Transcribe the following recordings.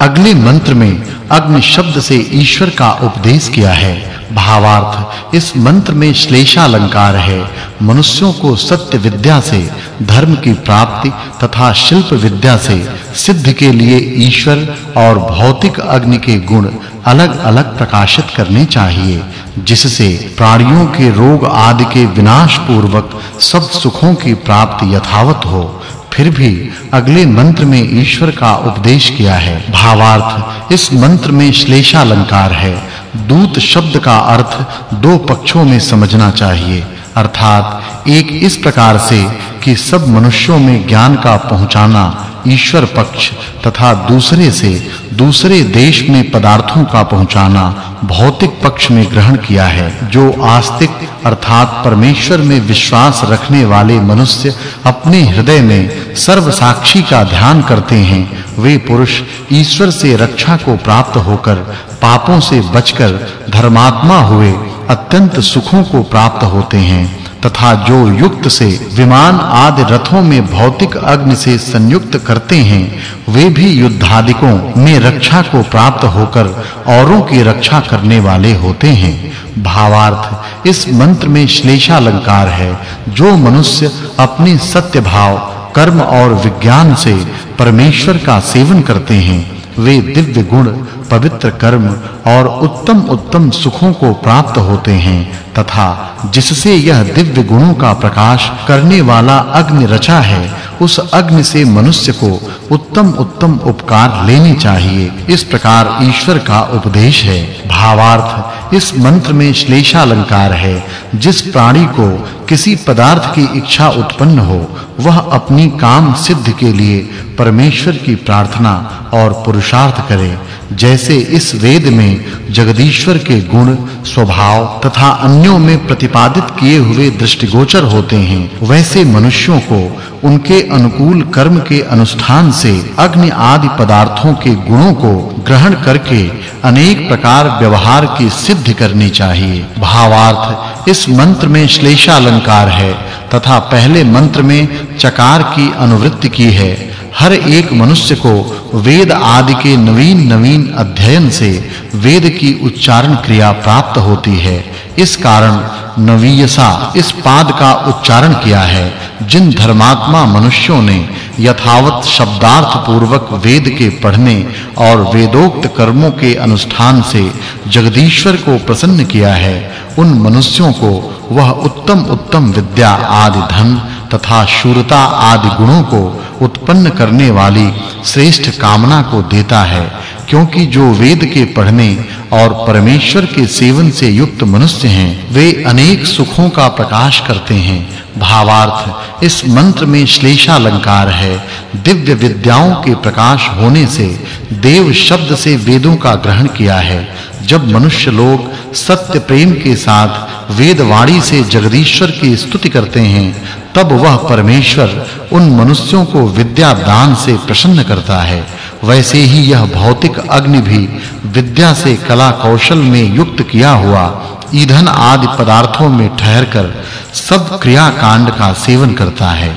अगले मंत्र में अग्नि शब्द से ईश्वर का उपदेश किया है। भावार्थ, इस मंत्र में श्लेषालंकार है। मनुष्यों को सत्य विद्या से, धर्म की प्राप्ति तथा शिल्प विद्या से सिद्ध के लिए ईश्वर और भौतिक अग्नि के गुण अलग-अलग प्रकाशित करने चाहिए, जिससे प्राणियों के रोग आदि के विनाश पूर्वक सब सुखों की प्राप्ति यथावत हो। फिर भी अगले मंत्र में ईश्वर का उपदेश किया है। भावार्थ, इस मंत्र में श्लेषालंकार है। दूत शब्द का अर्थ दो पक्षों में समझना चाहिए। अर्थात, एक इस प्रकार से कि सब मनुष्यों में ज्ञान का पहुंचाना ईश्वर पक्ष तथा दूसरे से दूसरे देश में पदार्थों का पहुंचाना भौतिक पक्ष में ग्रहण किया है, जो आस्तिक अर्थात परमेश्वर में विश्वास रखने वाले मनुष्य अपने हृदय में सर्व साक्षी का ध्यान करते हैं, वे पुरुष ईश्वर से रक्षा को प्राप्त होकर पापों से बचकर धर्मात्मा हुए, अत्यंत सुखों को प्राप्त होते हैं, तथा जो युक्त से विमान आदि रथों में भौतिक अग्नि से संयुक्त करते हैं, वे भी युद्धादिकों में रक्षा को प्राप्त होकर औरों की रक्षा करने वाले होते हैं। भावार्थ, इस मंत्र में श्लेषालंकार है, जो मनुष्य अपने सत्य भाव कर्म और विज्ञान से परमेश्वर का सेवन करते हैं। वे दिव्य गुण, पवित्र कर्म और उत्तम उत्तम सुखों को प्राप्त होते हैं तथा जिससे यह दिव्य गुणों का प्रकाश करने वाला अग्नि रचा है उस अग्नि से मनुष्य को उत्तम उत्तम उपकार लेने चाहिए। इस प्रकार ईश्वर का उपदेश है। भावार्थ, इस मंत्र में श्लेषालंकार है। जिस प्राणी को किसी पदार्थ की इच्छा उत्पन्न हो, वह अपनी काम सिद्ध के लिए परमेश्वर की प्रार्थना और पुरुषार्थ करे। जैसे इस वेद में जगदीश्वर के गुण, स्वभाव तथा अन्यों में प्रतिपादित किए हुए दृष्टिगोचर होते हैं, वैसे मनुष्यों को उनके अनुकूल कर्म के अनुष्ठान से अग्नि आदि पदार्थों के गुणों को ग्रहण करके अनेक प्रकार व्यवहार की सिद्ध करनी चाहिए। भावार्थ, इस मंत्र में श्लेषालंकार है, तथा पहले मंत्र में चकार की अनुवृत्ति की है। हर एक मनुष्य को वेद आदि के नवीन नवीन अध्ययन से वेद की उच्चारण क्रिया प्राप्त होती है। इस कारण नवीयसा इस पाद का उच्चारण किया है, जिन धर्मात्मा मनुष्यों ने यथावत शब्दार्थ पूर्वक वेद के पढ़ने और वेदोक्त कर्मों के अनुष्ठान से जगदीश्वर को प्रसन्न किया है, उन मनुष्यों को वह उत्तम उत्तम विद्या आदि धन तथा शूरता आदि गुणों को उत्पन्न करने वाली श्रेष्ठ कामना को देता है, क्योंकि जो वेद के पढ़ने और परमेश्वर के सेवन से युक्त मनुष्य हैं। वे अनेक सुखों का प्रकाश करते हैं। भावार्थ, इस मंत्र में श्लेषालंकार है। दिव्य विद्याओं के प्रकाश होने से देव शब्द से वेदों का ग्रहण किया है। जब मनुष्य लोग सत्य प्रेम के साथ वेदवाणी से जगदीश्वर की स्तुति करते हैं, तब वह परमेश्वर उन मनुष्यों को विद्या दान से प्रसन्न करता है। वैसे ही यह भौतिक अग्नि भी विद्या से कला कौशल में युक्त किया हुआ ईंधन आदि पदार्थों में ठहरकर सब क्रिया कांड का सेवन करता है।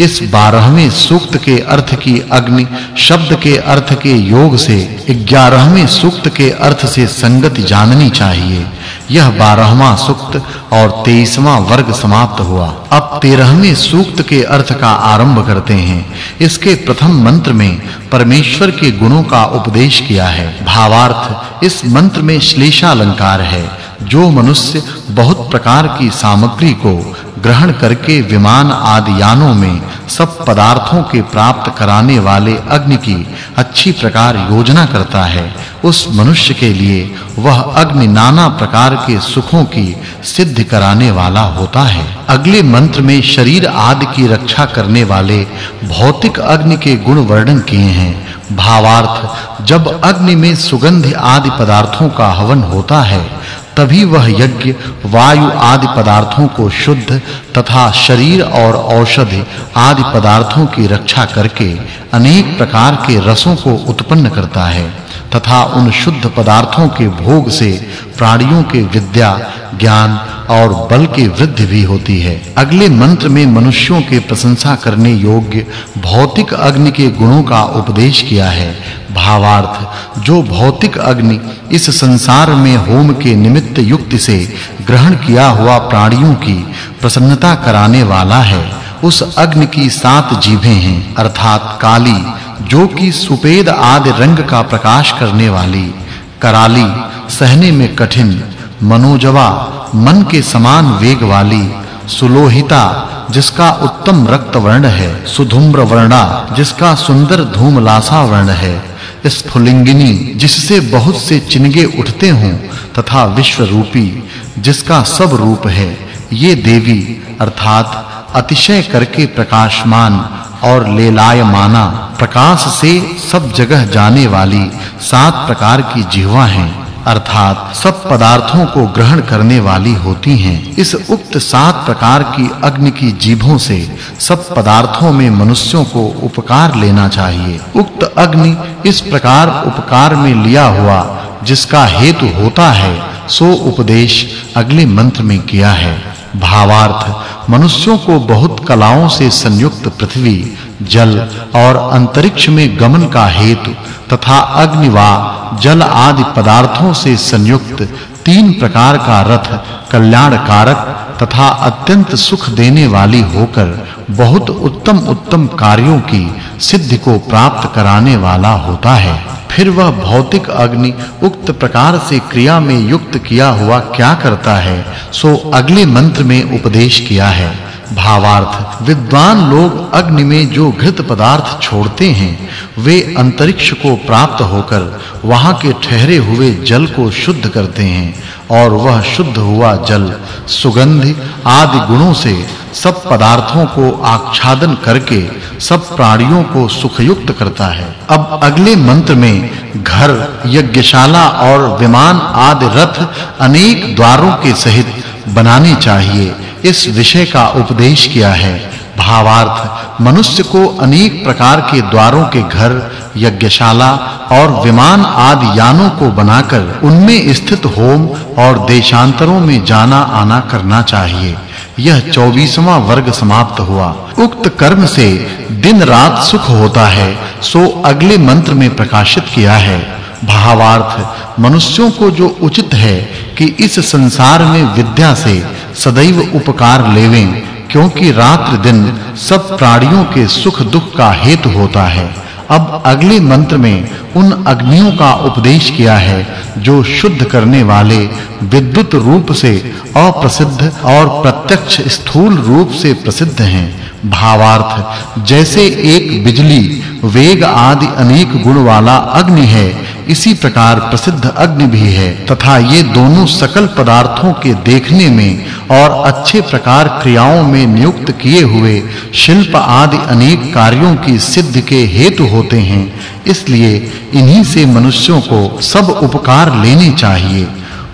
इस 12वें सूक्त के अर्थ की अग्नि शब्द के अर्थ के योग से 11वें सूक्त के अर्थ से संगति जाननी चाहिए। यह 12वां सूक्त और 23वां वर्ग समाप्त हुआ। अब 13वें सूक्त के अर्थ का आरंभ करते हैं। इसके प्रथम मंत्र में परमेश्वर के गुणों का उपदेश किया है। भावार्थ, इस मंत्र में श्लेषालंकार है। जो मनुष्य बहुत प्रकार की सामग्री को ग्रहण करके विमान आदि यानों में सब पदार्थों के प्राप्त कराने वाले अग्नि की अच्छी प्रकार योजना करता है। उस मनुष्य के लिए वह अग्नि नाना प्रकार के सुखों की सिद्ध कराने वाला होता है। अगले मंत्र में शरीर आदि की रक्षा करने वाले भौतिक अग्नि के गुण वर्णन किए हैं। भावार्थ, जब अग्नि में सुगंध आदि पदार्थों का हवन होता है तभी वह यज्ञ, वायु आदि पदार्थों को शुद्ध तथा शरीर और औषधि आदि पदार्थों की रक्षा करके अनेक प्रकार के रसों को उत्पन्न करता है। तथा उन शुद्ध पदार्थों के भोग से प्राणियों के विद्या, ज्ञान और बल की वृद्धि भी होती है। अगले मंत्र में मनुष्यों के प्रशंसा करने योग्य भौतिक अग्नि के गुणों का उपदेश किया है। भावार्थ, जो भौतिक अग्नि इस संसार में होम के निमित्त युक्ति से ग्रहण किया हुआ प्राणियों की प्रसन्नता कराने वाला है। उस अग्नि की सात जीभें हैं, अर्थात काली, जो कि सुपेद आदि रंग का प्रकाश करने वाली, कराली, सहने में कठिन, मनोजवा, मन के समान वेग वाली, सुलोहिता, जिसका उत्तम रक्त वर्ण है, सुधुम्र वर्णा, जिसका सुंदर धूमलासा वर्ण है, स्फुलिंगिनी, जिससे बहुत से चिन्हे उठते हों, तथा विश्व रूपी जिसका सब रूप है, ये देवी, अर्थात अतिशय करके प्रकाशमान और लेलायमाना, प्रकाश से सब जगह जाने वाली सात प्रकार की जिह्वा हैं, अर्थात सब पदार्थों को ग्रहण करने वाली होती हैं। इस उक्त सात प्रकार की अग्नि की जीभों से सब पदार्थों में मनुष्यों को उपकार लेना चाहिए। उक्त अग्नि इस प्रकार उपकार में लिया हुआ, जिसका हेतु होता है, सो उपदेश अगले मंत्र में किया है। भावार्थ, मनुष्यों को बहुत कलाओं से संयुक्त पृथ्वी, जल और अंतरिक्ष में गमन का हेतु तथा अग्नि व जल आदि पदार्थों से संयुक्त तीन प्रकार का रथ कल्याण कारक तथा अत्यंत सुख देने वाली होकर बहुत उत्तम उत्तम कार्यों की सिद्धि को प्राप्त कराने वाला होता है। फिर वह भौतिक अग्नि उक्त प्रकार से क्रिया में युक्त किया हुआ क्या करता है, सो अगले मंत्र में उपदेश किया है। भावार्थ। विद्वान लोग अग्नि में जो घृत पदार्थ छोड़ते हैं, वे अंतरिक्ष को प्राप्त होकर वहाँ के ठहरे हुए जल को शुद्ध करते हैं, और वह शुद्ध हुआ जल, सुगंध आदि गुणों से सब पदार्थों को आच्छादन करके सब प्राणियों को सुखयुक्त करता है। अब अगले मंत्र में घर, यज्ञशाला और विमान आदि रथ अनेक द्वारों के सहित बनाने चाहिए। इस विषय का उपदेश किया है। भावार्थ, मनुष्य को अनेक प्रकार के द्वारों के घर, यज्ञशाला और विमान आदि यानों को बनाकर उनमें स्थित होम और देशांतरों में जाना आना करना चाहिए। यह 24वां वर्ग समाप्त हुआ। उक्त कर्म से दिन रात सुख होता है, सो अगले मंत्र में प्रकाशित किया है। भावार्थ, मनुष्यों को जो उचित है कि इस संसार में विद्या से सदैव उपकार लेवें, क्योंकि रात्रि दिन सब प्राणियों के सुख दुख का हेतु होता है। अब अगले मंत्र में उन अग्नियों का उपदेश किया है, जो शुद्ध करने वाले विद्युत रूप से अप्रसिद्ध और प्रत्यक्ष स्थूल रूप से प्रसिद्ध हैं। भावार्थ, जैसे एक बिजली, वेग आदि अनेक गुण वाला अग्नि है इसी प्रकार प्रसिद्ध अग्नि भी है, तथा ये दोनों सकल पदार्थों के देखने में और अच्छे प्रकार क्रियाओं में नियुक्त किए हुए शिल्प आदि अनेक कार्यों की सिद्ध के हेतु होते हैं, इसलिए इन्हीं से मनुष्यों को सब उपकार लेने चाहिए।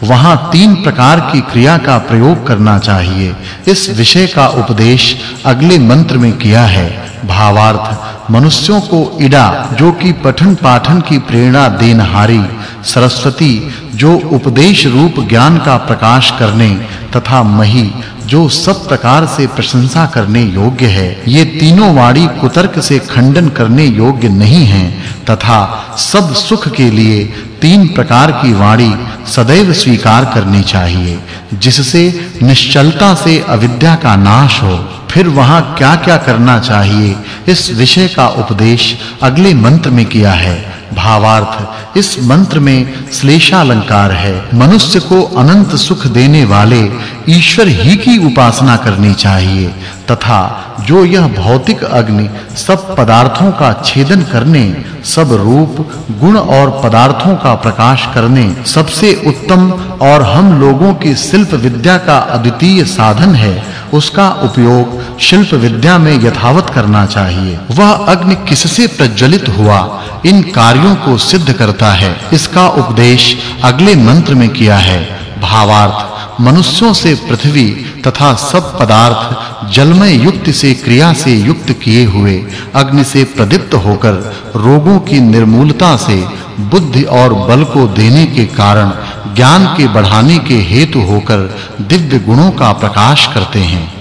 वहाँ तीन प्रकार की क्रिया का प्रयोग करना चाहिए। इस विषय का उपदेश अगले मंत्र में किया है। भावार्थ, मनुष्यों को इडा, जो कि पठन पाठन की प्रेरणा देनहारी, सरस्वती, जो उपदेश रूप ज्ञान का प्रकाश करने, तथा मही जो सब प्रकार से प्रशंसा करने योग्य है, ये तीनों वाणी कुतर्क से खंडन करने योग्य नहीं है, तथा सब सुख के लिए तीन प्रकार की वाणी सदैव स्वीकार करनी चाहिए, जिससे निश्चलता से अविद्या का नाश हो। फिर वहाँ क्या-क्या करना चाहिए? इस विषय का उपदेश अगले मंत्र में किया है। भावार्थ, इस मंत्र में श्लेषालंकार है। मनुष्य को अनंत सुख देने वाले ईश्वर ही की उपासना करनी चाहिए, तथा जो यह भौतिक अग्नि सब पदार्थों का छेदन करने, सब रूप, गुण और पदार्थों का प्रकाश करने सबसे उत्तम और हम लोगों की शिल्प विद्या का अद्वितीय साधन है उसका उपयोग शिल्प विद्या में यथावत करना चाहिए। वह अग्नि किससे प्रज्वलित हुआ? इन कार्यों को सिद्ध करता है। इसका उपदेश अगले मंत्र में किया है। भावार्थ, मनुष्यों से पृथ्वी तथा सब पदार्थ जलमय युक्त से क्रिया से युक्त किए हुए अग्नि से प्रदीप्त होकर रोगों की निर्मूलता से बुद्धि और बल को देने के कारण ज्ञान के बढ़ाने के हेतु होकर दिव्य गुणों का प्रकाश करते हैं।